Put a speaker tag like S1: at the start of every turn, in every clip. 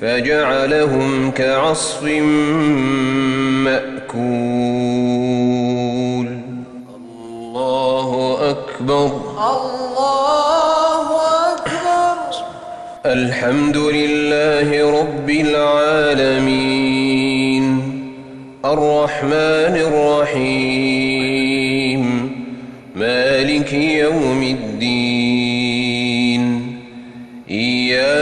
S1: فجعلهم كعصف مأكول. الله أكبر.
S2: الله أكبر.
S1: الحمد لله رب العالمين. الرحمن الرحيم. مالك يوم الدين.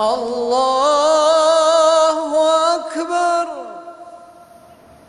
S1: Allah.